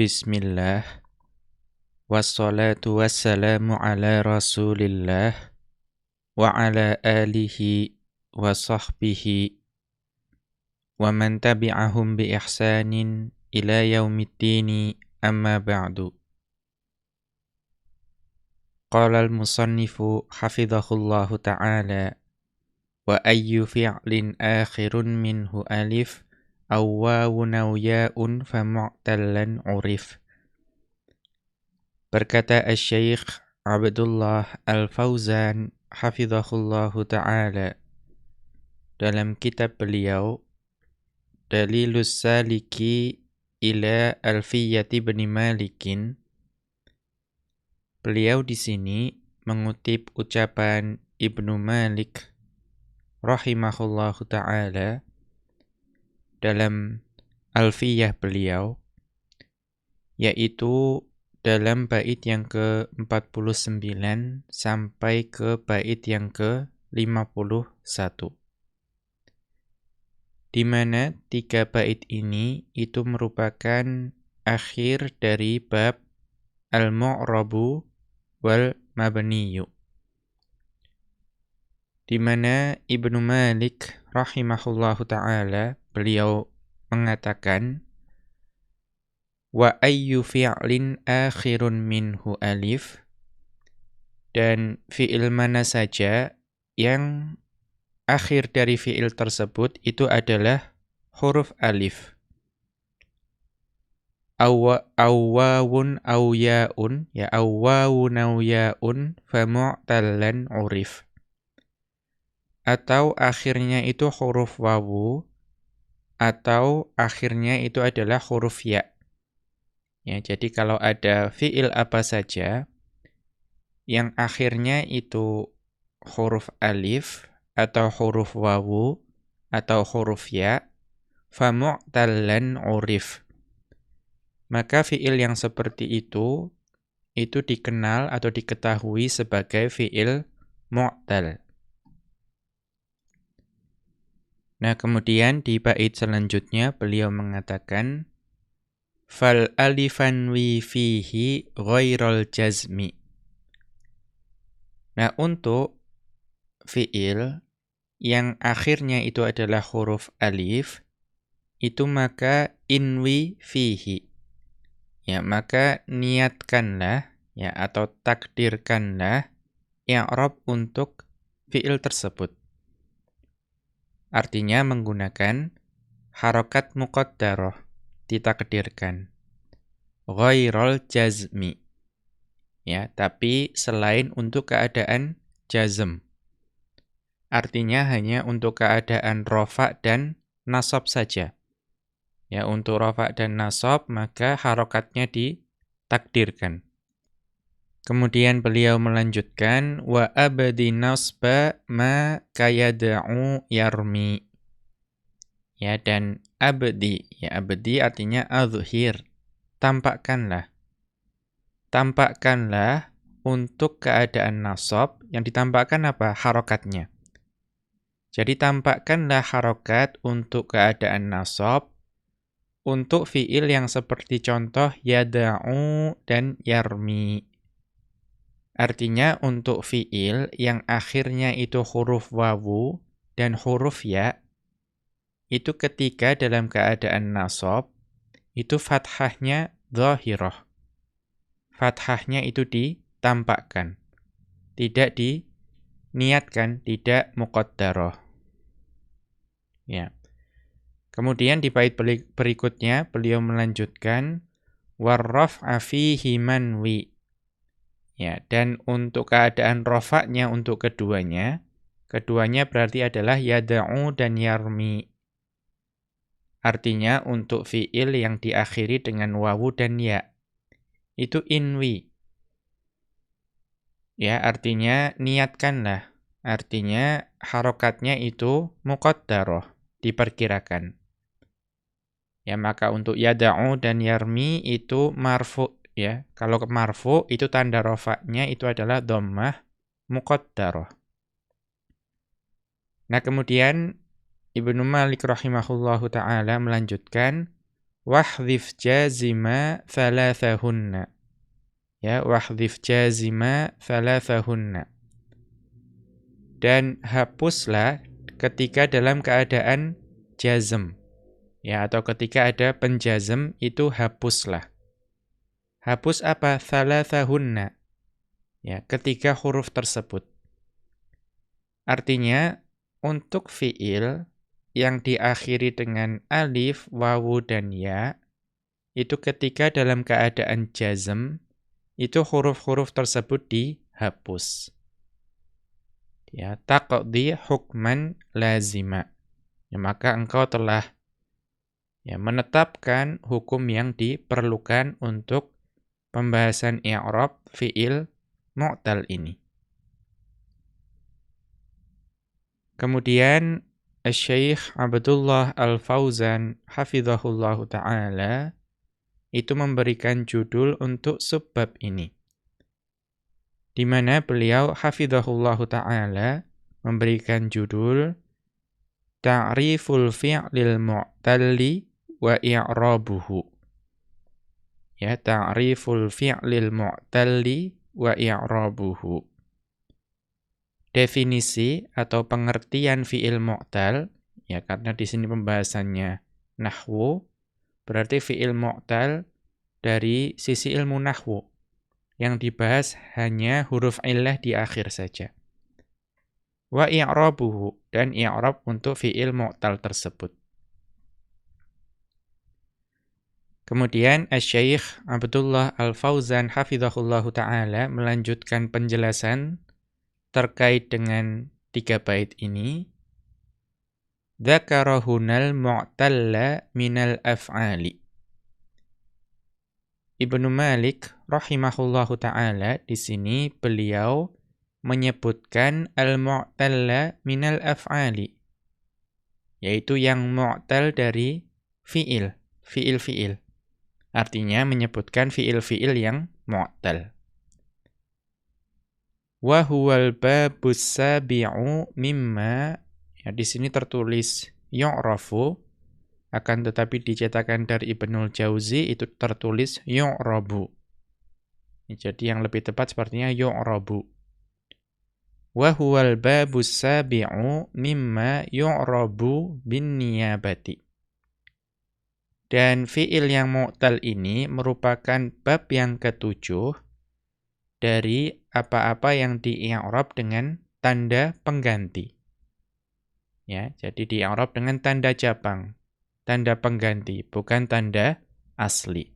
Bismillah Wassalatu wassalamu ala rasulillah Wa ala alihi wa sahbihi Wa man tabi'ahum bi ihsanin ila yaumiddini amma ba'du Qala al-musannifu hafidhahullahu ta'ala Wa ayyu fi'lin akhirun minhu alif awwawun aw ya'un urif. Berkata Asy-Syaikh Abdullah Al-Fauzan hafizahullahu taala dalam kitab beliau Dalilus Saliki ila Alfiyati bin Malikin Beliau di sini mengutip ucapan Ibnu Malik rahimahullahu taala dalam alfiyah beliau yaitu dalam bait yang ke-49 sampai ke bait yang ke-51 di mana tiga bait ini itu merupakan akhir dari bab al-mu'rabu wal mabniyu. Di mana Ibnu Malik rahimahullahu taala beliau mengatakan wa ayyu fi'lin akhirun minhu alif. Dan fi'il mana saja yang akhir dari fi'il tersebut itu adalah huruf alif. Awwa awwawun aw yaun ya awwawun aw yaun urif. Atau akhirnya itu huruf wawu atau akhirnya itu adalah huruf ya. Ya, jadi kalau ada fiil apa saja yang akhirnya itu huruf alif atau huruf wawu atau huruf ya, famu'tallan urif. Maka fiil yang seperti itu itu dikenal atau diketahui sebagai fiil mu'tal. Nah, kemudian di bait selanjutnya beliau mengatakan fal alifan wi fihi ghairal jazmi. Nah, untuk fiil yang akhirnya itu adalah huruf alif itu maka inwi fihi. Ya, maka niatkanlah ya atau takdirkanlah i'rab untuk fiil tersebut. Artinya menggunakan harokat muqaddarah ditakdirkan. Ghairul jazmi. Ya, tapi selain untuk keadaan jazm. Artinya hanya untuk keadaan rofa dan nasab saja. Ya, untuk rofa dan nasab maka harokatnya ditakdirkan. Kemudian beliau melanjutkan wa abdi nasba ma kayad'u yarmi. Ya dan abdi, ya abdi artinya azhir. Tampakkanlah. Tampakkanlah untuk keadaan nasab yang ditampakkan apa? Harokatnya. Jadi tampakkanlah harokat untuk keadaan nasab untuk fiil yang seperti contoh yada'u dan yarmi. Artinya untuk fiil yang akhirnya itu huruf wawu dan huruf ya, itu ketika dalam keadaan nasab, itu fathahnya zahirah. Fathahnya itu ditampakkan. Tidak diniatkan, tidak muqaddarah. Ya. Kemudian di bait berikutnya beliau melanjutkan warraf'a fihi manwi Ya, dan untuk keadaan rofaknya untuk keduanya, keduanya berarti adalah yada'u dan yarmi. Artinya untuk fi'il yang diakhiri dengan wawu dan ya. Itu inwi. Ya, artinya niatkanlah. Artinya harokatnya itu muqaddaroh, diperkirakan. Ya, maka untuk yada'u dan yarmi itu marfu' ya. Kalau marfu itu tanda rofaknya itu adalah dhammah muqaddarah. Nah, kemudian Ibnu Malik rahimahullahu taala melanjutkan wahdhif jazima thalathahunna. Ya, wahdhif jazima thalathahunna. Dan hapuslah ketika dalam keadaan jazm. Ya, atau ketika ada penjazm itu hapuslah. Hapus apa? Thalathahunna. Ya, ketiga huruf tersebut. Artinya untuk fiil yang diakhiri dengan alif, wawu, dan ya, itu ketika dalam keadaan jazm, itu huruf-huruf tersebut dihapus. Ya, taqdi hukman lazima. Ya, maka engkau telah ya, menetapkan hukum yang diperlukan untuk pembahasan i'rab fiil mu'tal ini. Kemudian Syekh Abdullah Al-Fauzan hafizahullahu taala itu memberikan judul untuk subbab ini. Di mana beliau hafizahullahu taala memberikan judul Ta'riful fi'lil mu'talli wa i'rabuhu. Ya, ta'riful fi'lil mu'talli wa i'rabuhu. Definisi atau pengertian fiil mu'tal ya karena di sini pembahasannya nahwu berarti fiil mu'tal dari sisi ilmu nahwu. Yang dibahas hanya huruf illah di akhir saja. Wa i'rabuhu dan i'rab untuk fiil mu'tal tersebut Kemudian Asy-Syaikh Abdullah Al-Fauzan hafizahullahu taala melanjutkan penjelasan terkait dengan tiga bait ini Dzakarahunal mu'talla minal af'ali Ibnu Malik rahimahullahu taala di sini beliau menyebutkan al-mu'talla minal af'ali yaitu yang mu'tal dari fiil, fiil-fiil. Artinya menyebutkan fiil-fiil yang mu'tal. Wa huwal babus sabi'u mimma ya di sini tertulis yu'rafu akan tetapi dicetakan dari Ibnul Jauzi itu tertulis yu'rabu. Jadi yang lebih tepat sepertinya yu'rabu. Wa huwal babus sabi'u mimma yu'rabu bin niyabati dan fiil yang mu'tal ini merupakan bab yang ketujuh dari apa-apa yang di-i'rab dengan tanda pengganti. Ya, jadi di-i'rab dengan tanda jabang, tanda pengganti, bukan tanda asli.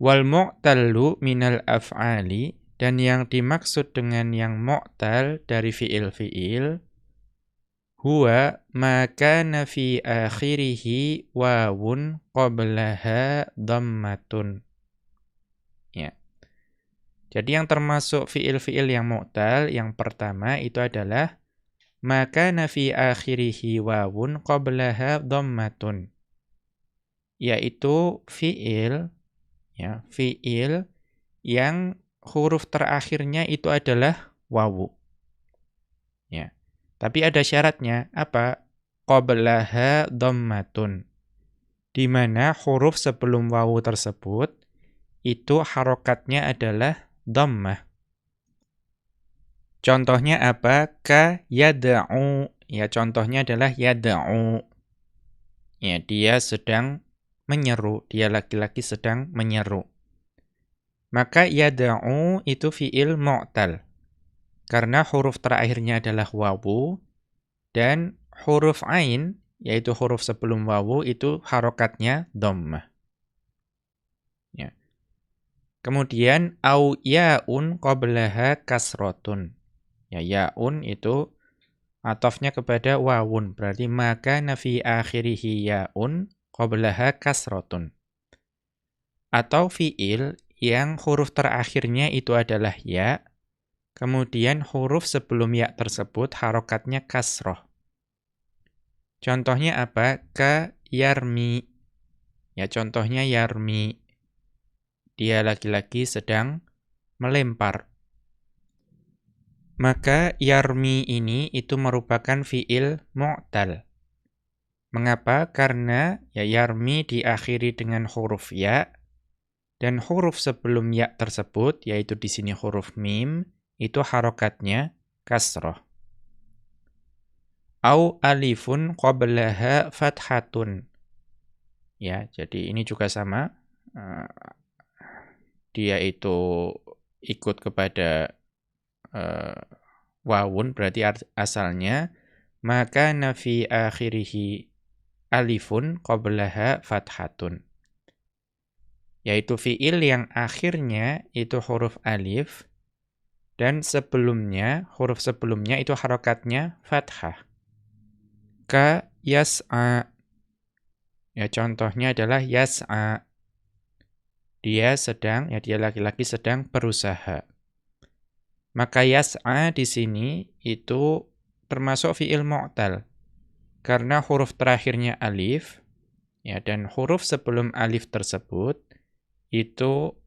Wal mu'tallu minal af'ali dan yang dimaksud dengan yang mu'tal dari fiil-fiil huwa ma kana fi akhirih wawun qablaha dhammatun jadi yang termasuk fiil-fiil yang mu'tal yang pertama itu adalah maka nafi akhirihi wawun qablaha dhammatun. Yaitu fiil ya, fiil yang huruf terakhirnya itu adalah wawu. Tapi ada syaratnya apa? Qablaha dhammatun. Di mana huruf sebelum wawu tersebut itu harokatnya adalah dhammah. Contohnya apa? Ka yada'u. Ya, contohnya adalah yada'u. Ya, dia sedang menyeru. Dia laki-laki sedang menyeru. Maka yada'u itu fi'il mu'tal. Karena huruf terakhirnya adalah wawu. Dan huruf ain, yaitu huruf sebelum wawu, itu harokatnya dhammah. Kemudian au yaun qablaha kasrotun. Ya yaun itu atofnya kepada wawun. Berarti maka nafi akhirihi yaun qablaha kasrotun. Atau fiil yang huruf terakhirnya itu adalah ya. Kemudian huruf sebelum ya tersebut harokatnya kasroh. Contohnya apa? Ka yarmi. Ya contohnya yarmi dia laki-laki sedang melempar. Maka yarmi ini itu merupakan fiil mu'tal. Mengapa? Karena ya yarmi diakhiri dengan huruf ya dan huruf sebelum ya tersebut yaitu di sini huruf mim itu harokatnya kasroh. Au alifun qablaha fathatun. Ya, jadi ini juga sama. Eh, dia itu ikut kepada uh, wawun berarti asalnya maka nafi akhirihi alifun qablaha fathatun. Yaitu fiil yang akhirnya itu huruf alif dan sebelumnya, huruf sebelumnya itu harokatnya fathah. Ka yas'a. Ya contohnya adalah yas'a. Dia sedang, ya dia laki-laki sedang berusaha. Maka yas'a di sini itu termasuk fiil mu'tal karena huruf terakhirnya alif, ya dan huruf sebelum alif tersebut itu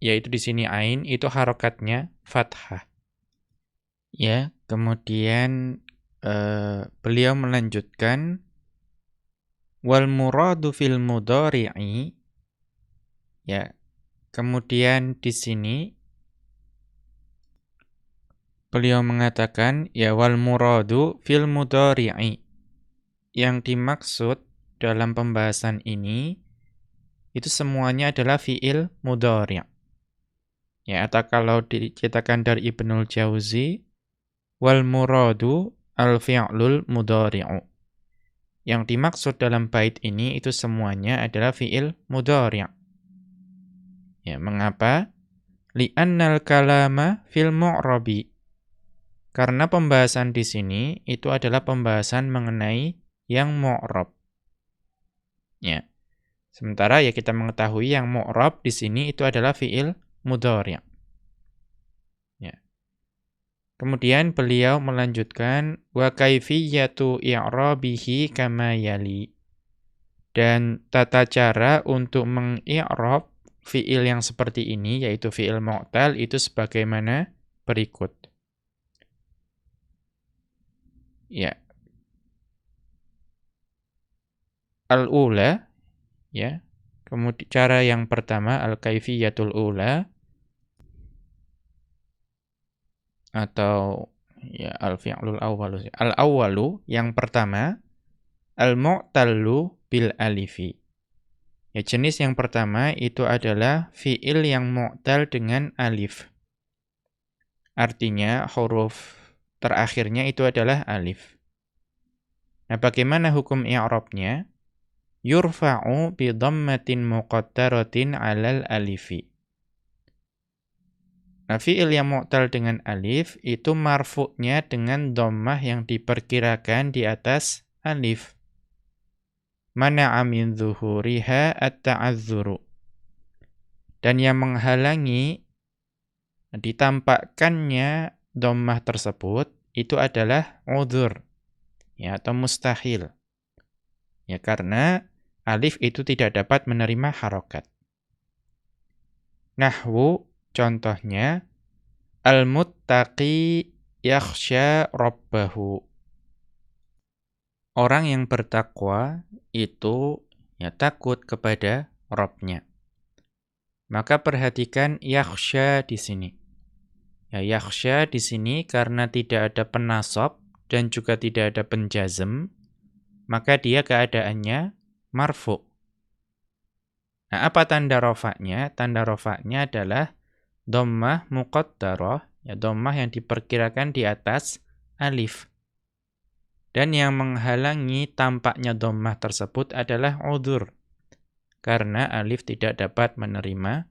yaitu di sini ain itu harokatnya fathah. Ya, kemudian uh, beliau melanjutkan wal muradu fil mudhari'i ya. Kemudian di sini beliau mengatakan ya wal muradu fil mudhari'i yang dimaksud dalam pembahasan ini itu semuanya adalah fiil mudhari'. Ya, atau kalau diceritakan dari Ibnul Jauzi wal muradu al fi'lul mudhari'u. Yang dimaksud dalam bait ini itu semuanya adalah fiil mudhari'. Ya, mengapa? Li'annal kalama fil mu'rabi. Karena pembahasan di sini itu adalah pembahasan mengenai yang mu'rab. Ya. Sementara ya kita mengetahui yang mu'rab di sini itu adalah fiil mudhari'. Ya. Kemudian beliau melanjutkan wa kaifiyatu i'rabihi kama yali. Dan tata cara untuk mengi'rab fiil yang seperti ini yaitu fiil mu'tal itu sebagaimana berikut. Ya. Al-ula ya. Kemudian cara yang pertama al-kaifiyatul ula atau ya al-fi'lul awwalu. Al-awwalu yang pertama al-mu'tallu bil alifi. Ya jenis yang pertama itu adalah fi'il yang mu'tal dengan alif. Artinya huruf terakhirnya itu adalah alif. Nah, bagaimana hukum i'rabnya? yurfa'u bi dhammatin muqaddaratin 'alal alifi. Nah, fi'il yang mu'tal dengan alif itu marfu'nya dengan dhammah yang diperkirakan di atas alif. Mana'a min zuhuriha at-ta'azzuru. Dan yang menghalangi ditampakkannya dhammah tersebut itu adalah udhur ya atau mustahil. Ya karena alif itu tidak dapat menerima harokat. Nahwu contohnya al-muttaqi yakhsha rabbahu. Orang yang bertakwa itu ya takut kepada Robnya. Maka perhatikan yakhsha di sini. Ya yakhsha di sini karena tidak ada penasab dan juga tidak ada penjazm, maka dia keadaannya marfu. Nah, apa tanda rofaknya? Tanda rofaknya adalah dhammah muqaddarah, ya dhammah yang diperkirakan di atas alif. Dan yang menghalangi tampaknya dhammah tersebut adalah udzur. Karena alif tidak dapat menerima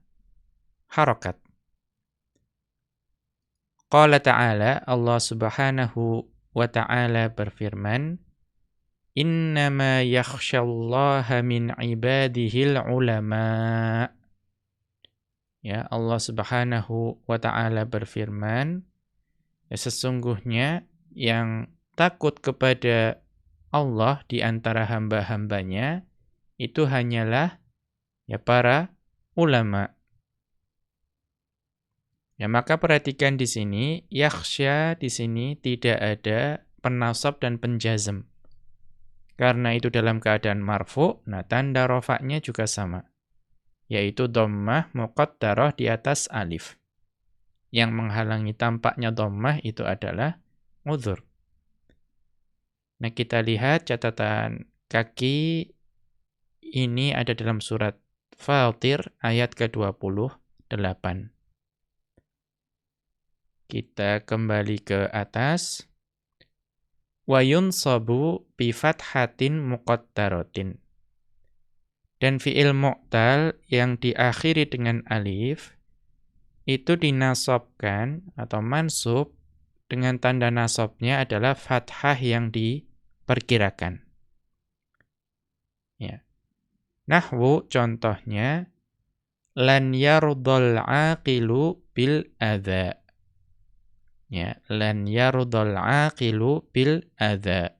harokat. Qala ta'ala, Allah subhanahu wa ta'ala berfirman, Innama yakhshallaha min ibadihil ulama. Ya, Allah Subhanahu wa taala berfirman, ya sesungguhnya yang takut kepada Allah di antara hamba-hambanya itu hanyalah ya para ulama. Ya, maka perhatikan di sini yakhsya di sini tidak ada penasab dan penjazm. Karena itu dalam keadaan marfu, nah tanda rofaknya juga sama. Yaitu dhammah muqaddarah di atas alif. Yang menghalangi tampaknya dhammah itu adalah udhur. Nah kita lihat catatan kaki ini ada dalam surat Fatir ayat ke-28. Kita kembali ke atas wa yunsabu bi fathatin muqaddaratin. Dan fi'il mu'tal yang diakhiri dengan alif itu dinasobkan atau mansub dengan tanda nasabnya adalah fathah yang diperkirakan. Ya. Nahwu contohnya lan yardal aqilu bil adza ya lan yardal aqilu bil adza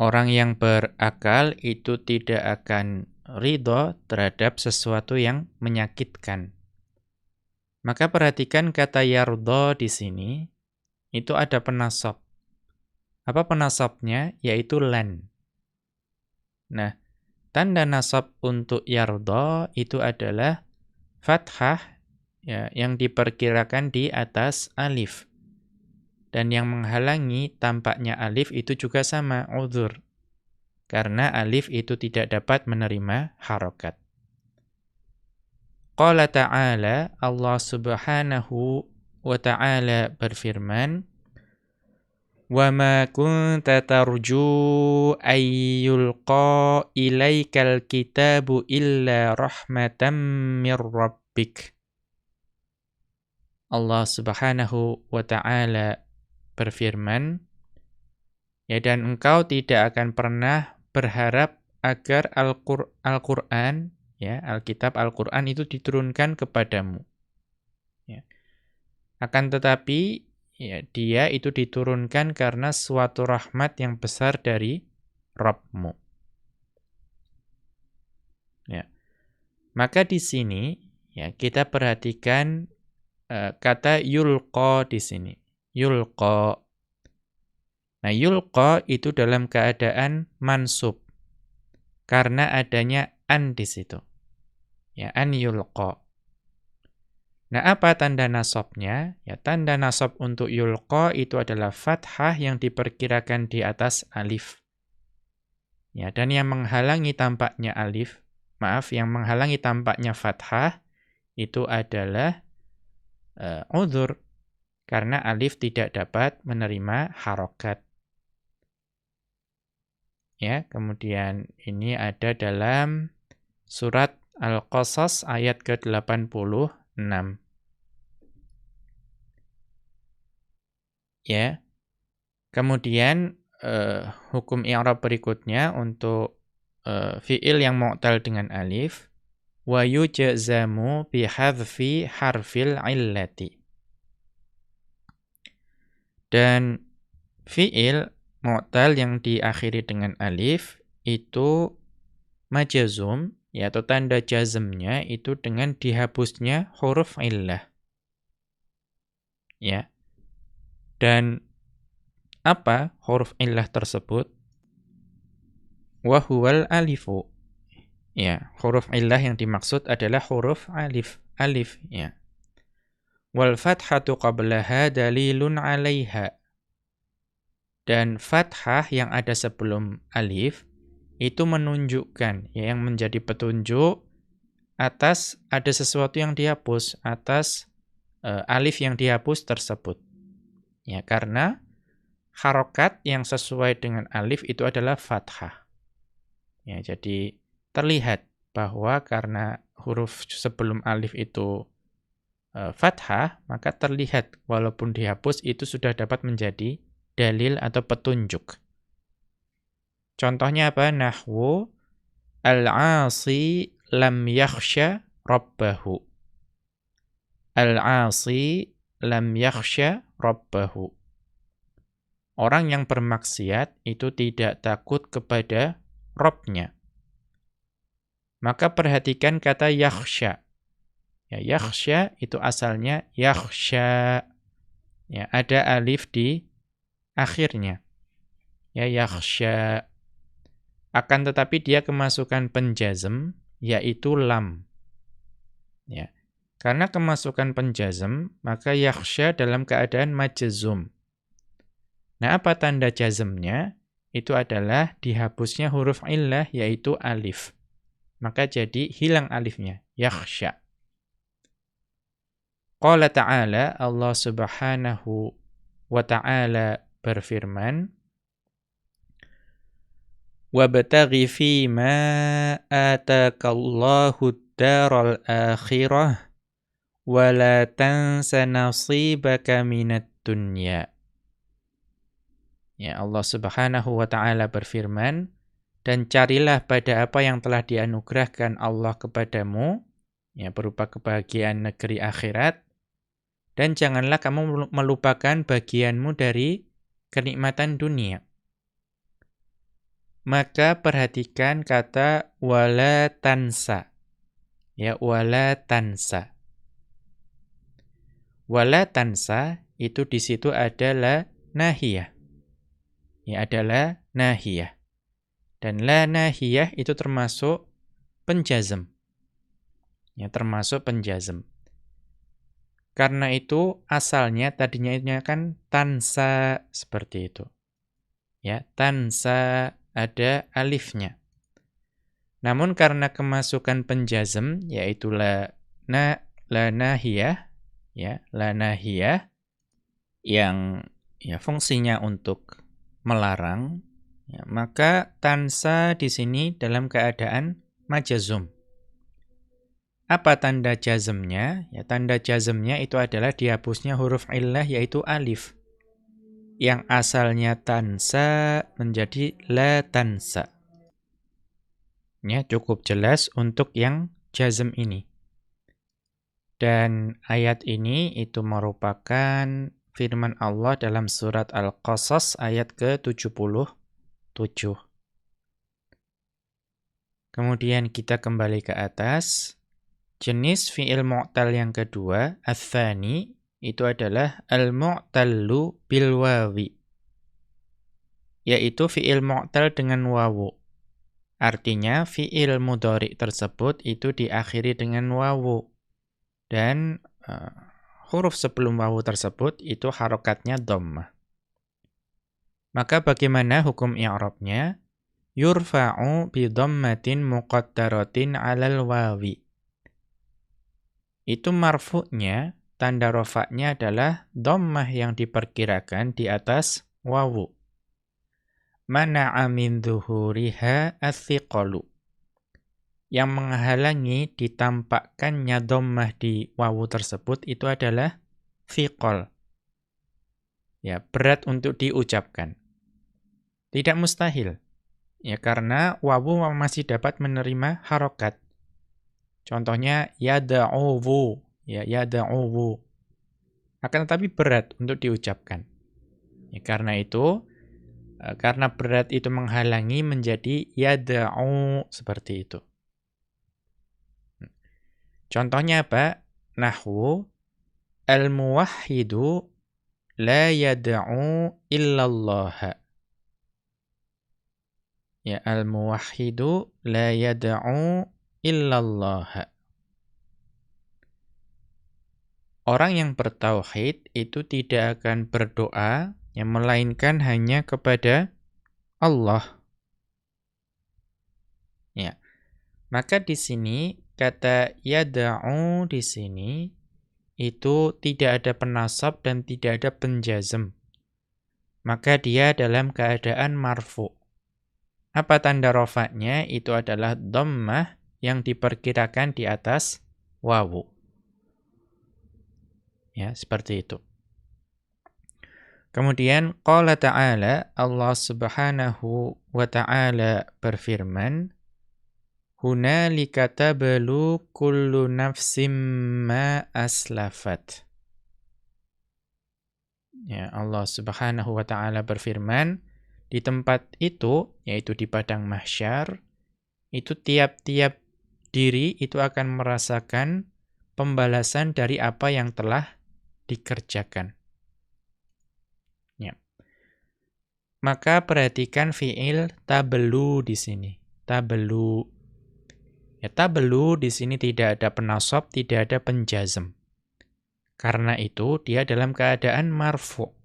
orang yang berakal itu tidak akan ridho terhadap sesuatu yang menyakitkan. Maka perhatikan kata yardha di sini itu ada penasab apa penasabnya yaitu lan nah tanda nasab untuk yardha itu adalah fathah ya, yang diperkirakan di atas alif. Dan yang menghalangi tampaknya alif itu juga sama, uzur. Karena alif itu tidak dapat menerima harokat. Qala ta'ala, Allah subhanahu wa ta'ala berfirman, وَمَا كُنْتَ تَرْجُو أَنْ يُلْقَى إِلَيْكَ الْكِتَابُ إِلَّا رَحْمَةً مِّنْ رَبِّكَ Allah Subhanahu wa taala berfirman, ya dan engkau tidak akan pernah berharap agar Al-Qur'an ya, Alkitab Al-Qur'an itu diturunkan kepadamu. Ya. Akan tetapi ya dia itu diturunkan karena suatu rahmat yang besar dari Rabbmu. Ya. Maka di sini ya kita perhatikan Eh, kata yulqa di sini. Yulqa. Nah, yulqa itu dalam keadaan mansub. Karena adanya an di situ. Ya, an yulqa. Nah, apa tanda nasabnya? Ya, tanda nasab untuk yulqa itu adalah fathah yang diperkirakan di atas alif. Ya, dan yang menghalangi tampaknya alif, maaf, yang menghalangi tampaknya fathah itu adalah uh, udhur karena alif tidak dapat menerima harokat. Ya, kemudian ini ada dalam surat Al-Qasas ayat ke-86. Ya. Kemudian uh, hukum i'rab berikutnya untuk uh, fiil yang mu'tal dengan alif wa yujzamu bihadfi harfil illati. Dan fiil mu'tal yang diakhiri dengan alif itu majazum yaitu tanda jazmnya itu dengan dihapusnya huruf illah. Ya. Dan apa huruf illah tersebut? Wahuwal alifu Ya, huruf illah yang dimaksud adalah huruf alif, alif ya. Wal fathatu qablaha dalilun 'alaiha. Dan fathah yang ada sebelum alif itu menunjukkan ya yang menjadi petunjuk atas ada sesuatu yang dihapus, atas uh, alif yang dihapus tersebut. Ya, karena harokat yang sesuai dengan alif itu adalah fathah. Ya, jadi terlihat bahwa karena huruf sebelum alif itu fathah, maka terlihat walaupun dihapus itu sudah dapat menjadi dalil atau petunjuk. Contohnya apa? Nahwu al-'asi lam yakhsha rabbahu. Al-'asi lam yakhsha rabbahu. Orang yang bermaksiat itu tidak takut kepada Robnya. Maka perhatikan kata yakhsha. Ya, yakhsha itu asalnya yakhsha. Ya, ada alif di akhirnya. Ya yakhsha. Akan tetapi dia kemasukan penjazm yaitu lam. Ya. Karena kemasukan penjazm, maka yakhsha dalam keadaan majzum. Nah, apa tanda jazmnya? Itu adalah dihapusnya huruf illah yaitu alif. Maka jadi hilang alifnya, yakhsha. Qala ta'ala, Allah subhanahu wa ta'ala berfirman, وَابْتَغِ فِي مَا آتَاكَ اللَّهُ الدَّارَ الْآخِرَةِ wala tansa nasibaka minad dunya. Ya Allah Subhanahu wa taala berfirman, dan carilah pada apa yang telah dianugerahkan Allah kepadamu, ya berupa kebahagiaan negeri akhirat, dan janganlah kamu melupakan bagianmu dari kenikmatan dunia. Maka perhatikan kata wala tansa. Ya, wala tansa. Wala tansa itu di situ adalah nahiyah. Ya adalah nahiyah. Dan la nahiyah itu termasuk penjazm. Ya termasuk penjazm. Karena itu asalnya tadinya kan tansa seperti itu. Ya, tansa ada alifnya. Namun karena kemasukan penjazm yaitu la na la nahiyah ya lanahiyah yang ya fungsinya untuk melarang ya, maka tansa di sini dalam keadaan majazum apa tanda jazmnya? Ya, tanda jazmnya itu adalah dihapusnya huruf illah yaitu alif. Yang asalnya tansa menjadi la tansa. Ya, cukup jelas untuk yang jazm ini. Dan ayat ini itu merupakan firman Allah dalam surat Al-Qasas ayat ke-77. Kemudian kita kembali ke atas. Jenis fi'il mu'tal yang kedua, athani, itu adalah al-mu'tallu bil wawi. Yaitu fi'il mu'tal dengan wawu. Artinya fi'il mudhari tersebut itu diakhiri dengan wawu dan uh, huruf sebelum wawu tersebut itu harokatnya dhammah. Maka bagaimana hukum i'rabnya? Yurfa'u bi dhammatin muqaddaratin 'alal wawi. Itu marfu'nya, tanda rofaknya adalah dhammah yang diperkirakan di atas wawu. Mana'a min dhuhuriha athiqalu yang menghalangi ditampakkannya dhammah di wawu tersebut itu adalah fiqol. Ya, berat untuk diucapkan. Tidak mustahil. Ya, karena wawu masih dapat menerima harokat. Contohnya yada'uwu, ya yada'uwu. Akan tetapi berat untuk diucapkan. Ya, karena itu eh, karena berat itu menghalangi menjadi yada'u seperti itu. Contohnya apa? Nahwu al-muwahhidu la yad'u illallah. Ya, al-muwahhidu la yad'u illallah. Orang yang bertauhid itu tidak akan berdoa yang melainkan hanya kepada Allah. Ya. Maka di sini kata yada'u di sini itu tidak ada penasab dan tidak ada penjazm. Maka dia dalam keadaan marfu. Apa tanda rofaknya? Itu adalah dhammah yang diperkirakan di atas wawu. Ya, seperti itu. Kemudian qala ta'ala Allah Subhanahu wa ta'ala berfirman Hunalika tablu kullu nafsim ma aslafat. Ya, Allah Subhanahu wa taala berfirman, di tempat itu yaitu di padang mahsyar, itu tiap-tiap diri itu akan merasakan pembalasan dari apa yang telah dikerjakan. Ya. maka perhatikan fiil tabelu di sini. Tabelu. Ya, tabelu di sini tidak ada penasab, tidak ada penjazm. Karena itu dia dalam keadaan marfu.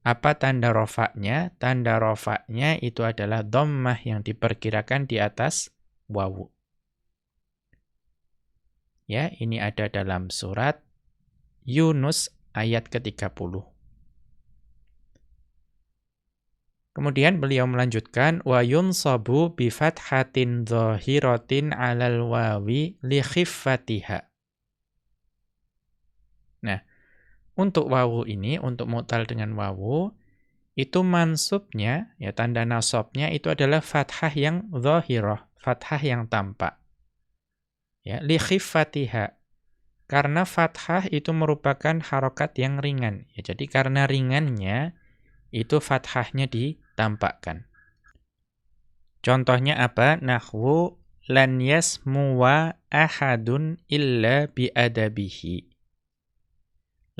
Apa tanda rofaknya? Tanda rofaknya itu adalah dhammah yang diperkirakan di atas wawu. Ya, ini ada dalam surat Yunus ayat ke-30. Kemudian beliau melanjutkan wa yunsabu bi fathatin dhahiratin 'alal wawi li khiffatiha. Nah, untuk wawu ini untuk mutal dengan wawu itu mansubnya ya tanda nasabnya itu adalah fathah yang dhahirah, fathah yang tampak. Ya, li khiffatiha. Karena fathah itu merupakan harokat yang ringan. Ya, jadi karena ringannya itu fathahnya di tampakkan. Contohnya apa? Nahwu lan yasmuwa ahadun illa biadabihi.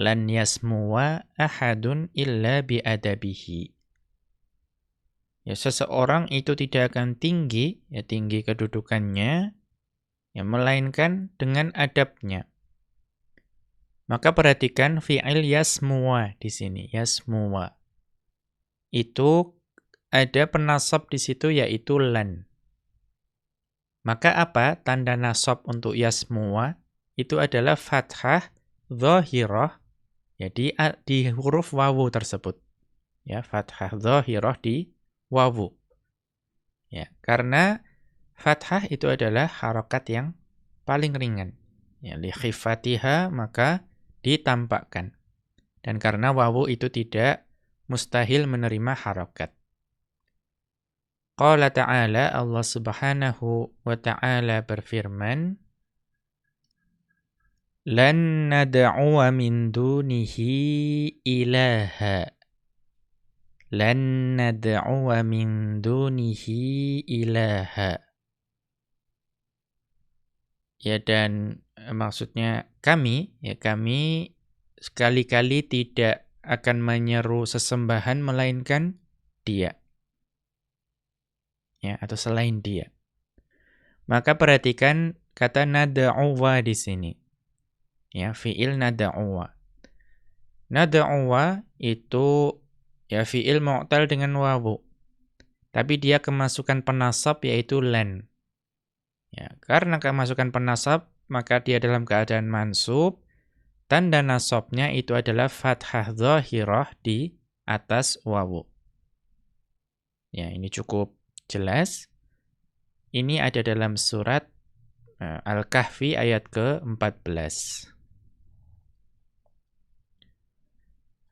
Lan yasmuwa ahadun illa biadabihi. Ya, seseorang itu tidak akan tinggi, ya tinggi kedudukannya, ya melainkan dengan adabnya. Maka perhatikan fi'il yasmuwa di sini, yasmuwa. Itu ada penasab di situ yaitu lan. Maka apa tanda nasab untuk yasmuwa? Itu adalah fathah zahirah jadi di huruf wawu tersebut. Ya, fathah zahirah di wawu. Ya, karena fathah itu adalah harokat yang paling ringan. Ya, li khifatiha maka ditampakkan. Dan karena wawu itu tidak mustahil menerima harokat. Qala ta'ala Allah subhanahu wa ta'ala berfirman Lan nad'uwa min dunihi ilaha Lan nad'uwa min dunihi ilaha Ya dan eh, maksudnya kami ya kami sekali-kali tidak akan menyeru sesembahan melainkan dia ya atau selain dia. Maka perhatikan kata nada'uwa di sini. Ya, fi'il nada'uwa. Nada'uwa itu ya fi'il mu'tal dengan wawu. Tapi dia kemasukan penasab yaitu len. Ya, karena kemasukan penasab maka dia dalam keadaan mansub. Tanda nasabnya itu adalah fathah zahirah di atas wawu. Ya, ini cukup jelas. Ini ada dalam surat uh, Al-Kahfi ayat ke-14.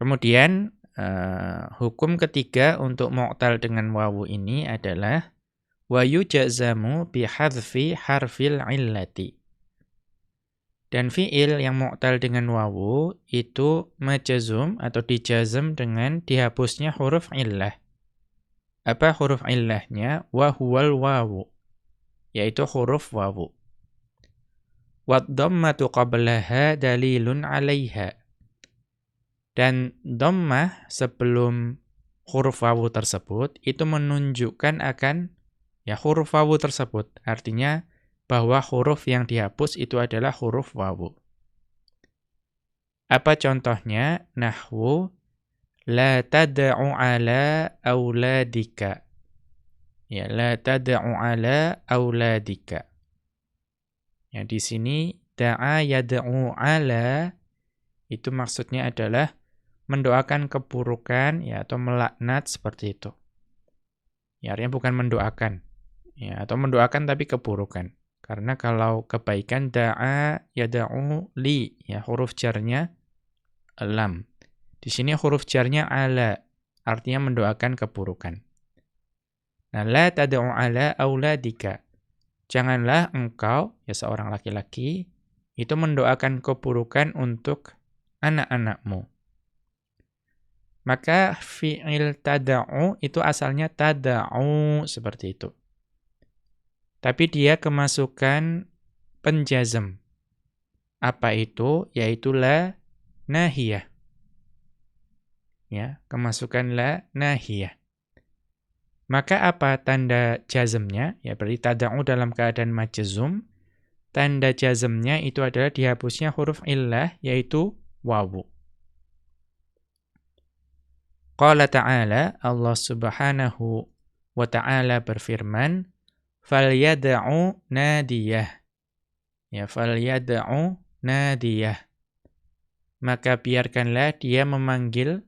Kemudian uh, hukum ketiga untuk mu'tal dengan wawu ini adalah wa yujzamu bihadfi harfil illati. Dan fi'il yang mu'tal dengan wawu itu majazum atau dijazm dengan dihapusnya huruf illah. Apa huruf illahnya? Wa huwal wawu. Yaitu huruf wawu. Wad dhammatu qablaha dalilun 'alaiha. Dan dhammah sebelum huruf wawu tersebut itu menunjukkan akan ya huruf wawu tersebut. Artinya bahwa huruf yang dihapus itu adalah huruf wawu. Apa contohnya? Nahwu La tad'u ala auladika. Ya, la tad'u ala auladika. Ya, di sini da'a yad'u ala itu maksudnya adalah mendoakan keburukan ya atau melaknat seperti itu. Ya, artinya bukan mendoakan. Ya, atau mendoakan tapi keburukan. Karena kalau kebaikan da'a yad'u li ya huruf jarnya lam. Di sini huruf jarnya ala, artinya mendoakan keburukan. Nah, la tad'u ala auladika. Janganlah engkau, ya seorang laki-laki, itu mendoakan keburukan untuk anak-anakmu. Maka fi'il tada'u itu asalnya tada'u seperti itu. Tapi dia kemasukan penjazm. Apa itu? Yaitu la nahiyah ya kemasukan la nahiyah Maka apa tanda jazmnya? Ya berarti tada'u dalam keadaan majzum. Tanda jazmnya itu adalah dihapusnya huruf illah yaitu wawu. Qala ta'ala Allah Subhanahu wa ta'ala berfirman falyad'u nadiyah. Ya falyad'u nadiyah. Maka biarkanlah dia memanggil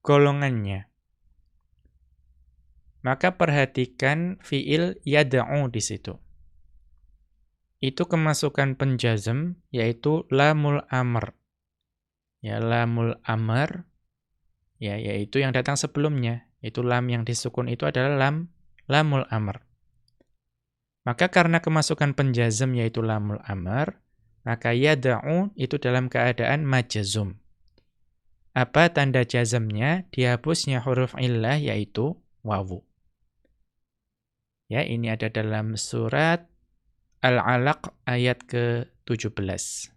golongannya. Maka perhatikan fiil yada'u di situ. Itu kemasukan penjazm yaitu lamul amr. Ya lamul amr ya yaitu yang datang sebelumnya. Itu lam yang disukun itu adalah lam lamul amr. Maka karena kemasukan penjazm yaitu lamul amr, maka yada'u itu dalam keadaan majazum. Apa tanda jazmnya? Dihapusnya huruf illah yaitu wawu. Ya, ini ada dalam surat Al-Alaq ayat ke-17.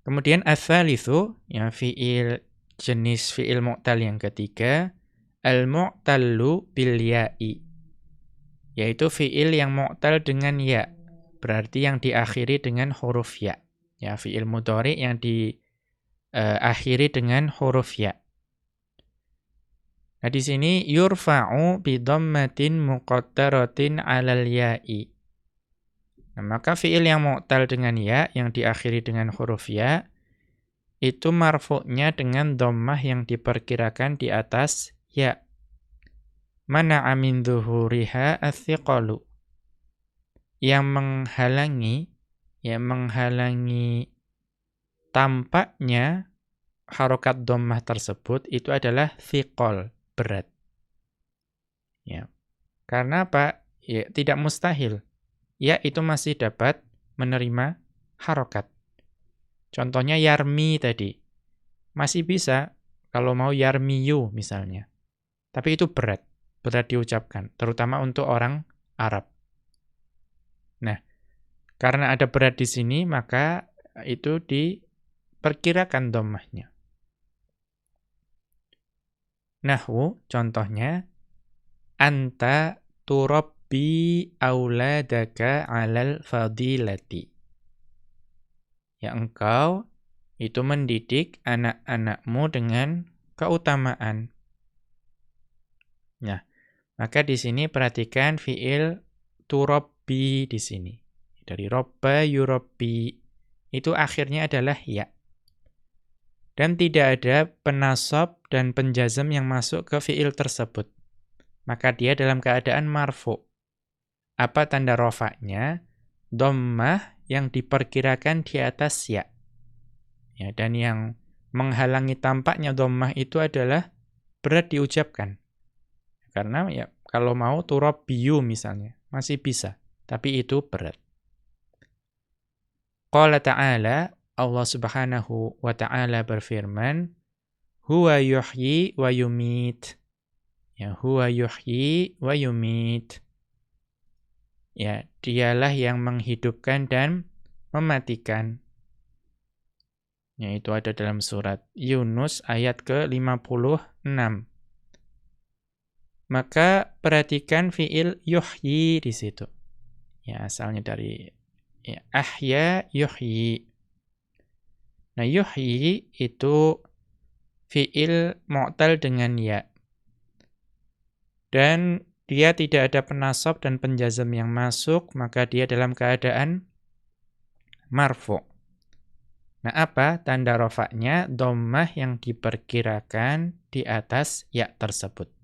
Kemudian ats-tsalitsu ya fiil jenis fiil mu'tal yang ketiga al-mu'tallu bil ya'i yaitu fiil yang mu'tal dengan ya berarti yang diakhiri dengan huruf ya ya fiil mudhari yang diakhiri uh, dengan huruf ya Nah di sini yurfa'u bi dhammatin muqaddaratin 'alal ya'i. Nah, maka fiil yang mu'tal dengan ya yang diakhiri dengan huruf ya itu marfu'nya dengan dhammah yang diperkirakan di atas ya. Mana amin dhuhuriha athiqalu. Yang menghalangi yang menghalangi tampaknya harokat dhammah tersebut itu adalah thiqal berat. Ya. Karena apa? Ya, tidak mustahil. Ya, itu masih dapat menerima harokat. Contohnya yarmi tadi. Masih bisa kalau mau yarmiyu misalnya. Tapi itu berat. Berat diucapkan. Terutama untuk orang Arab. Nah, karena ada berat di sini, maka itu diperkirakan domahnya. Nahwu contohnya anta turabbi auladaka 'alal fadilati. Ya engkau itu mendidik anak-anakmu dengan keutamaan. Nah, maka di sini perhatikan fiil turabbi di sini. Dari robba yurabbi itu akhirnya adalah ya. Dan tidak ada penasab dan penjazam yang masuk ke fiil tersebut. Maka dia dalam keadaan marfu. Apa tanda rofaknya? Dommah yang diperkirakan di atas ya. ya. Dan yang menghalangi tampaknya dommah itu adalah berat diucapkan. Karena ya kalau mau turab biyu misalnya, masih bisa. Tapi itu berat. Qala ta'ala, Allah Subhanahu wa taala berfirman, "Huwa yuhyi wa yumit." Ya, huwa yuhyi wa yumit. Ya, dialah yang menghidupkan dan mematikan. Ya, itu ada dalam surat Yunus ayat ke-56. Maka perhatikan fiil yuhyi di situ. Ya, asalnya dari ya, ahya yuhyi. Nah, yuhyi itu fiil mu'tal dengan ya. Dan dia tidak ada penasab dan penjazam yang masuk, maka dia dalam keadaan marfu. Nah, apa tanda rofaknya? Dommah yang diperkirakan di atas ya tersebut.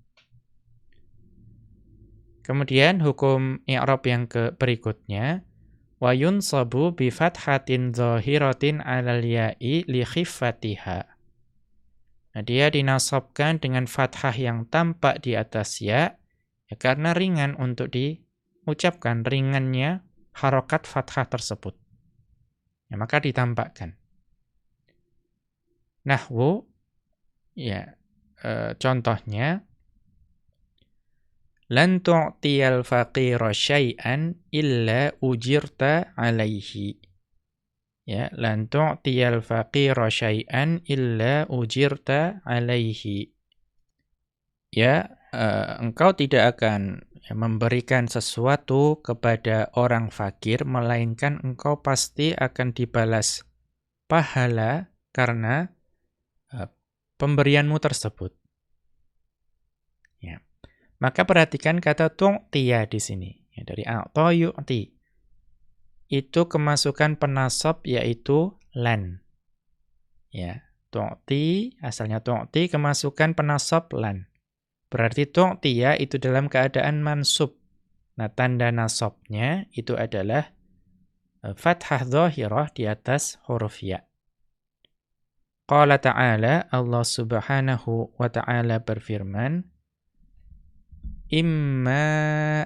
Kemudian hukum i'rab yang ke berikutnya wa yunsabu bi fathatin dhahiratin 'alal ya'i li khiffatiha. Nah, dia dinasabkan dengan fathah yang tampak di atas ya, ya karena ringan untuk diucapkan ringannya harokat fathah tersebut. Ya, maka ditampakkan. Nahwu ya e, contohnya lan tu'tiyal faqira syai'an illa ujirta alaihi. Ya, lan tu'tiyal faqira syai'an illa ujirta alaihi. ya uh, engkau tidak akan ya, memberikan sesuatu kepada orang fakir melainkan engkau pasti akan dibalas pahala karena uh, pemberianmu tersebut. Maka perhatikan kata tu'tiya di sini. Ya, dari a'ta yu'ti. Itu kemasukan penasab yaitu lan. Ya, tu'ti asalnya tu'ti kemasukan penasab lan. Berarti tu'tiya itu dalam keadaan mansub. Nah, tanda nasabnya itu adalah eh, fathah zahirah di atas huruf ya. Qala ta'ala, Allah subhanahu wa ta'ala berfirman, Imma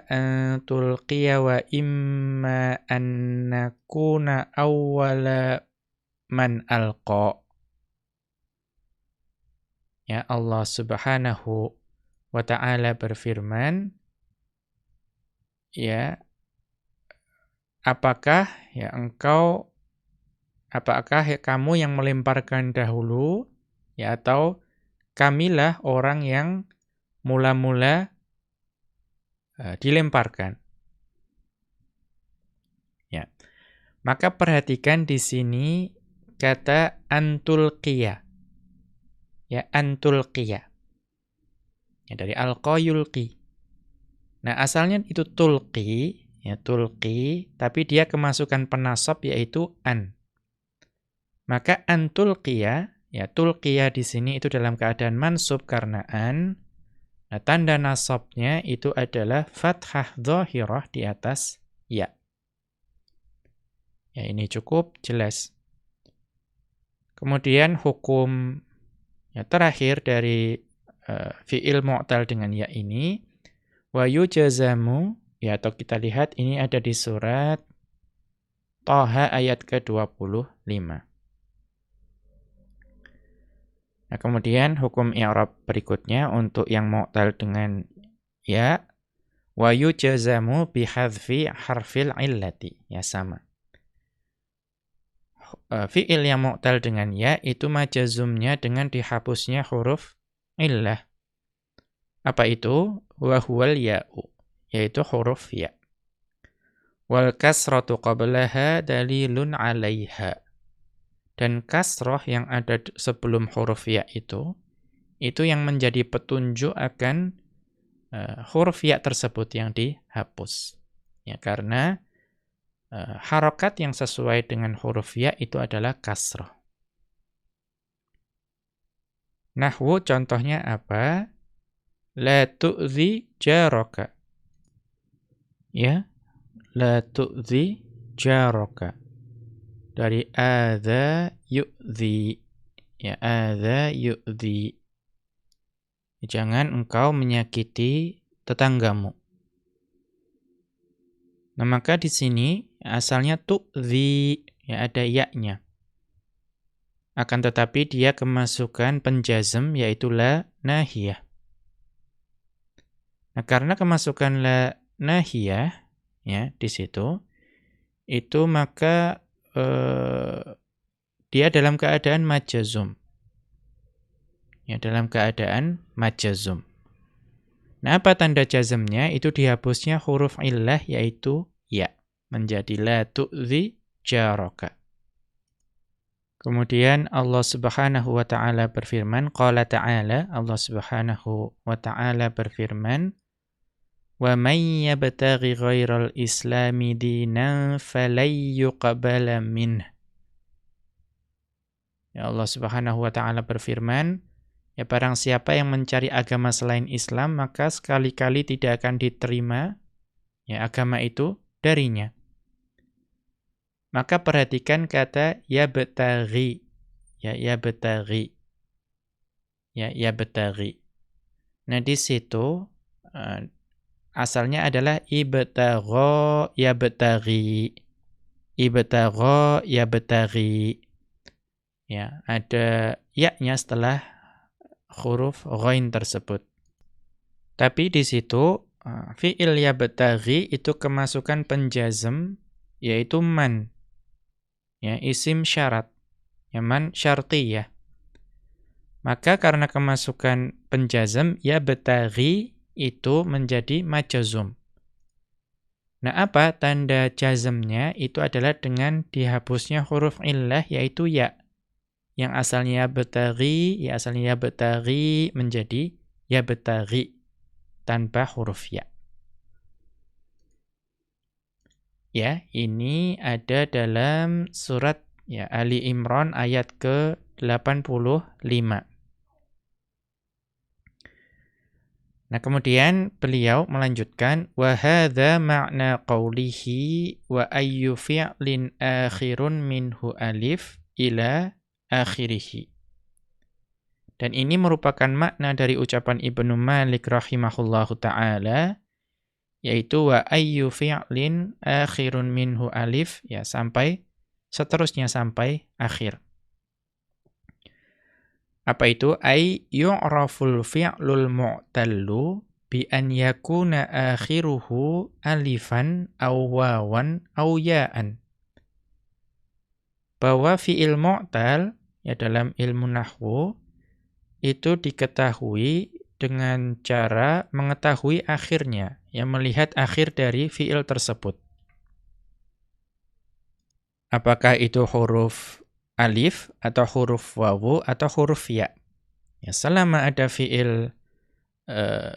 an tulqiya wa imma an nakuna awwala man alqa. Ya Allah subhanahu wa ta'ala berfirman, ya, apakah ya engkau Apakah ya kamu yang melemparkan dahulu ya atau kamilah orang yang mula-mula uh, dilemparkan? Ya. Maka perhatikan di sini kata antulqiya. Ya, antulqiya. Ya, dari alqayulqi. Nah, asalnya itu tulqi, ya tulqi, tapi dia kemasukan penasab yaitu an. Maka antulqiya, ya tulqiya di sini itu dalam keadaan mansub karena an. Nah, tanda nasabnya itu adalah fathah zahirah di atas ya. Ya, ini cukup jelas. Kemudian hukum ya terakhir dari uh, fi'il mu'tal dengan ya ini wa yujazamu ya atau kita lihat ini ada di surat Toha ayat ke-25. Nah, kemudian hukum i'rab berikutnya untuk yang mu'tal dengan ya wa yujazamu bihadfi harfil illati. Ya sama. E, fi'il yang mu'tal dengan ya itu majazumnya dengan dihapusnya huruf illah. Apa itu? Wa huwal ya'u, yaitu huruf ya. Wal kasratu qablaha dalilun 'alaiha dan kasroh yang ada sebelum huruf ya itu, itu yang menjadi petunjuk akan uh, huruf ya tersebut yang dihapus. Ya, karena uh, harokat yang sesuai dengan huruf ya itu adalah kasroh. Nahwu contohnya apa? La tu'zi jaraka. Ya, la tu'zi jaraka dari adza yu'dhi. Ya, adza yu'dhi. Jangan engkau menyakiti tetanggamu. Nah, maka di sini asalnya tu'dhi, ya ada ya-nya. Akan tetapi dia kemasukan penjazm yaitu la nahiyah. Nah, karena kemasukan la nahiyah ya di situ itu maka uh, dia dalam keadaan majazum. Ya, dalam keadaan majazum. Nah, apa tanda jazmnya? Itu dihapusnya huruf illah yaitu ya. Menjadi la tu'zi jaraka. Kemudian Allah Subhanahu wa taala berfirman, qala ta'ala, Allah Subhanahu wa taala berfirman, Wa may yabtaghi ghairal islami dinan yuqbala minh. Ya Allah Subhanahu wa taala berfirman, ya barang siapa yang mencari agama selain Islam maka sekali-kali tidak akan diterima ya agama itu darinya. Maka perhatikan kata ya betari. Ya ya betari. Ya ya betari. Nah di situ uh, asalnya adalah ibtagha yabtaghi. Ibtagha yabtaghi. Ya, ada ya-nya setelah huruf ghain tersebut. Tapi di situ uh, fi'il yabtaghi itu kemasukan penjazm yaitu man. Ya, isim syarat. Ya man syartiyah. Maka karena kemasukan penjazm, ya betari itu menjadi majazum. Nah apa tanda jazmnya? Itu adalah dengan dihapusnya huruf illah yaitu ya. Yang asalnya betari, ya asalnya ya betari menjadi ya betari tanpa huruf ya. Ya, ini ada dalam surat ya Ali Imran ayat ke-85. Nah, kemudian beliau melanjutkan wa hadza ma'na qawlihi wa ayyu fi'lin akhirun minhu alif ila akhirih. Dan ini merupakan makna dari ucapan Ibnu Malik rahimahullahu taala yaitu wa ayyu fi'lin akhirun minhu alif ya sampai seterusnya sampai akhir. Apa itu? Ay yu'raful fi'lul mu'tallu bi an yakuna akhiruhu alifan aw wawan aw ya'an. Bahwa fi'il mu'tal ya dalam ilmu nahwu itu diketahui dengan cara mengetahui akhirnya, yang melihat akhir dari fi'il tersebut. Apakah itu huruf alif atau huruf wawu atau huruf ya. Ya, selama ada fiil uh,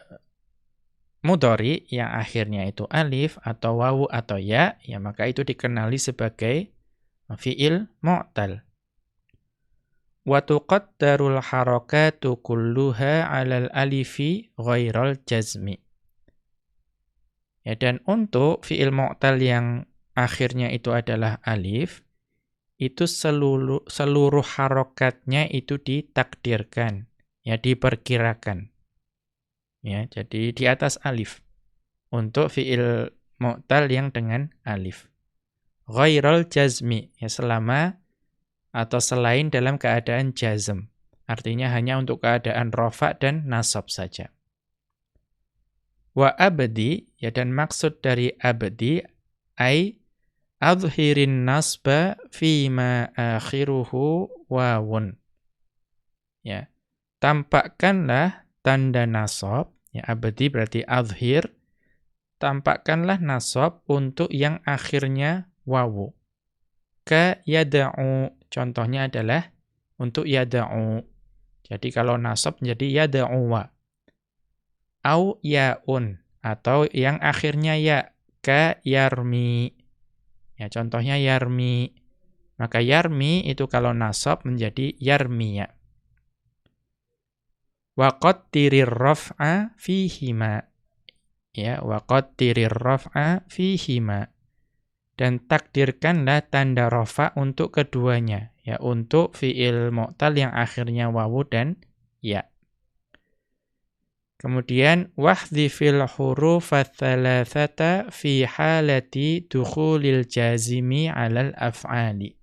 mudori yang akhirnya itu alif atau wawu atau ya, ya maka itu dikenali sebagai fiil mu'tal. Wa tuqaddarul harakatu kulluha 'alal alifi ghairal jazmi. Ya dan untuk fiil mu'tal yang akhirnya itu adalah alif, itu seluruh seluruh harokatnya itu ditakdirkan, ya diperkirakan. Ya, jadi di atas alif untuk fiil mu'tal yang dengan alif. Ghairul jazmi, ya selama atau selain dalam keadaan jazm. Artinya hanya untuk keadaan rofa dan nasab saja. Wa abdi, ya dan maksud dari abdi, ay adhirin nasba fima akhiruhu wawun. Ya. Tampakkanlah tanda nasab, ya abadi berarti adhir. Tampakkanlah nasab untuk yang akhirnya wawu. Ka yada'u, contohnya adalah untuk yada'u. Jadi kalau nasab menjadi yada'uwa. Au ya'un, atau yang akhirnya ya, ka yarmi. Ya, contohnya yarmi. Maka yarmi itu kalau nasab menjadi yarmiya. Wa qattirir raf'a fihima. Ya, wa qattirir raf'a fihima. Dan takdirkanlah tanda rafa untuk keduanya, ya untuk fiil mu'tal yang akhirnya wawu dan ya. Kemudian wahdhifil hurufa thalathata fi halati dukhulil jazimi 'alal af'ali.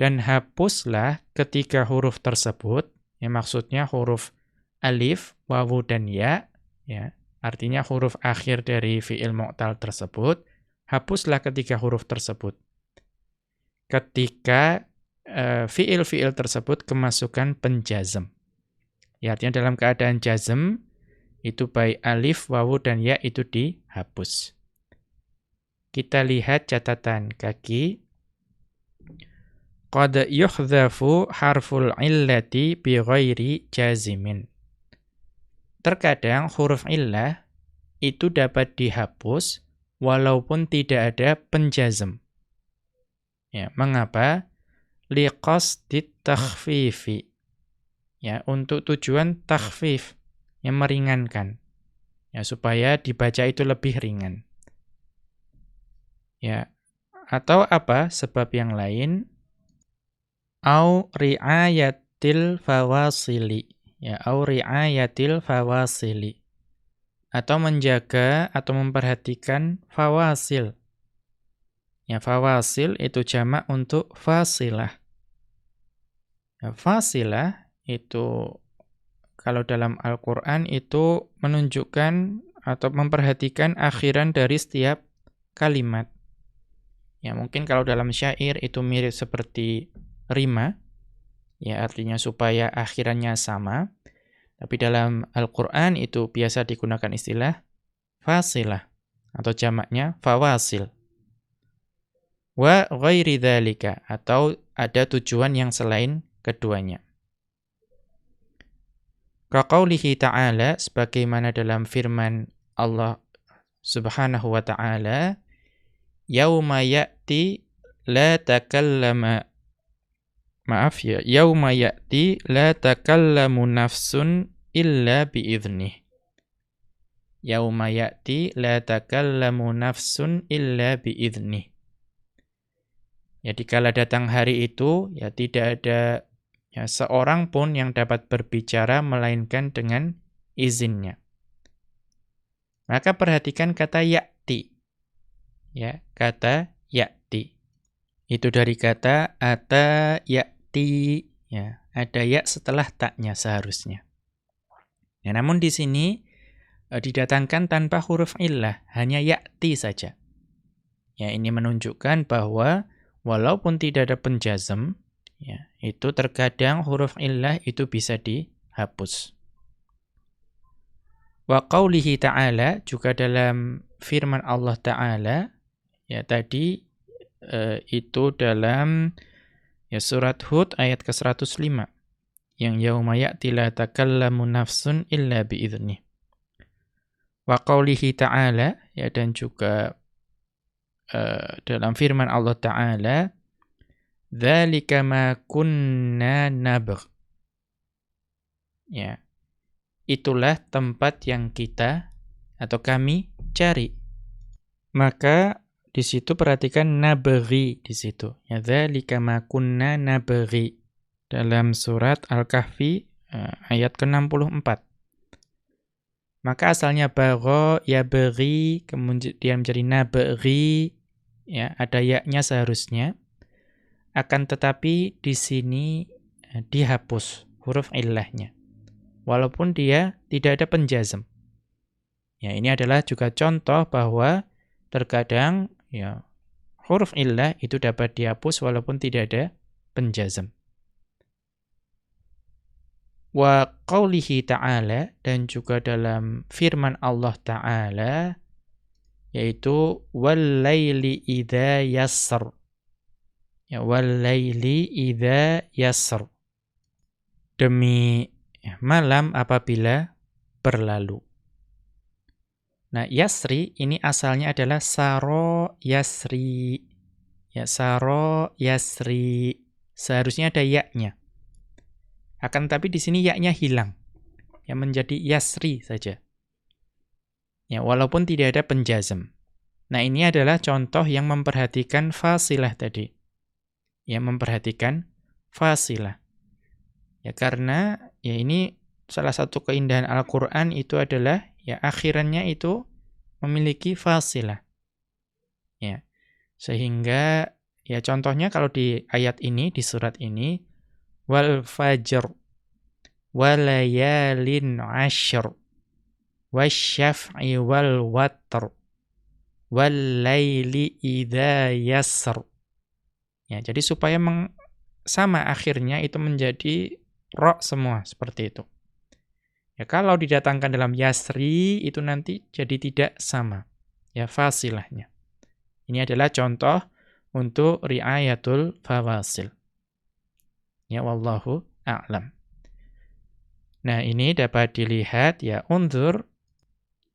Dan hapuslah ketiga huruf tersebut, yang maksudnya huruf alif, wawu dan ya, ya. Artinya huruf akhir dari fi'il mu'tal tersebut, hapuslah ketiga huruf tersebut. Ketika uh, fi'il-fi'il tersebut kemasukan penjazm. Ya, artinya dalam keadaan jazm, itu baik alif, wawu, dan ya itu dihapus. Kita lihat catatan kaki. Qad yuhdhafu harful illati bi ghairi jazimin. Terkadang huruf illah itu dapat dihapus walaupun tidak ada penjazm. Ya, mengapa? Liqasdit takhfifi ya untuk tujuan takhfif yang meringankan ya supaya dibaca itu lebih ringan. Ya atau apa? Sebab yang lain au riayatil fawasili ya au riayatil fawasili. Atau menjaga atau memperhatikan fawasil. Ya fawasil itu jamak untuk fasilah. Ya, fasilah itu kalau dalam Al-Qur'an itu menunjukkan atau memperhatikan akhiran dari setiap kalimat. Ya, mungkin kalau dalam syair itu mirip seperti rima. ya artinya supaya akhirannya sama. Tapi dalam Al-Qur'an itu biasa digunakan istilah fasilah atau jamaknya fawasil. Wa ghairi atau ada tujuan yang selain keduanya. Kaqaulihi ta'ala sebagaimana dalam firman Allah Subhanahu wa ta'ala yauma ya'ti la takallama maaf ya yauma ya'ti la takallamu nafsun illa biiznih yauma ya'ti la takallamu nafsun illa biiznih ya dikala datang hari itu ya tidak ada ya seorang pun yang dapat berbicara melainkan dengan izinnya. Maka perhatikan kata ya'ti ya kata ya'ti itu dari kata ata ya'ti ti ya ada ya setelah taknya seharusnya. Ya, namun di sini e, didatangkan tanpa huruf illah hanya yakti saja. Ya ini menunjukkan bahwa walaupun tidak ada penjazm ya itu terkadang huruf illah itu bisa dihapus wa qaulihi ta'ala juga dalam firman Allah taala ya tadi e, itu dalam Ya surat Hud ayat ke-105 yang yauma ya'ti la takallamu nafsun illa biidznih. Wa qaulihi ta'ala ya dan juga uh, dalam firman Allah taala dzalika ma kunna nabgh. Ya. Itulah tempat yang kita atau kami cari. Maka di situ perhatikan nabri di situ. Ya dzalika ma kunna nabri. Dalam surat Al-Kahfi uh, ayat ke-64. Maka asalnya baro ya beri kemudian menjadi nabri ya ada yaknya seharusnya akan tetapi di sini uh, dihapus huruf illahnya walaupun dia tidak ada penjazm. Ya, ini adalah juga contoh bahwa terkadang ya huruf illah itu dapat dihapus walaupun tidak ada penjazam. Wa qawlihi ta'ala dan juga dalam firman Allah ta'ala yaitu wal laili idza yasr. Ya wal laili idza yasr. Demi malam apabila berlalu. Nah, yasri ini asalnya adalah saro yasri. Ya, saro yasri. Seharusnya ada yaknya. Akan tapi di sini yaknya hilang. Yang menjadi yasri saja. Ya, walaupun tidak ada penjazm. Nah, ini adalah contoh yang memperhatikan fasilah tadi. Yang memperhatikan fasilah. Ya, karena ya ini salah satu keindahan Al-Qur'an itu adalah ya akhirannya itu memiliki fasilah. Ya. Sehingga ya contohnya kalau di ayat ini di surat ini wal fajr walayalin ashr wasyaf'i wal watr wal laili idza yasr. Ya, jadi supaya meng, sama akhirnya itu menjadi ro semua seperti itu. Ya kalau didatangkan dalam yasri itu nanti jadi tidak sama. Ya fasilahnya. Ini adalah contoh untuk riayatul fawasil. Ya wallahu a'lam. Nah, ini dapat dilihat ya unzur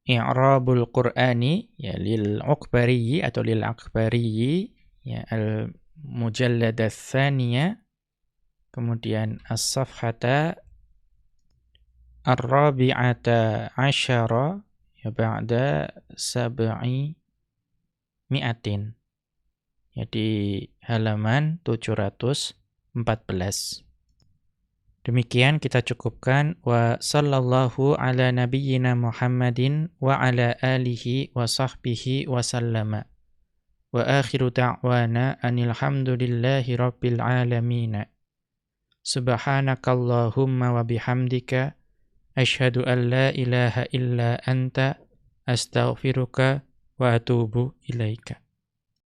i'rabul qur'ani ya lil akbari atau lil akbari ya al mujallad kemudian as-safhata Ar-rabi'ata asyara ya ba'da sab'i mi'atin. Ya di halaman 714. Demikian kita cukupkan wa sallallahu ala nabiyyina Muhammadin wa ala alihi wa sahbihi wa sallama. Wa akhiru da'wana anil hamdulillahi rabbil alamin. Subhanakallahumma wa bihamdika Ashhadu an la ilaha illa anta astaghfiruka wa atubu ilaika.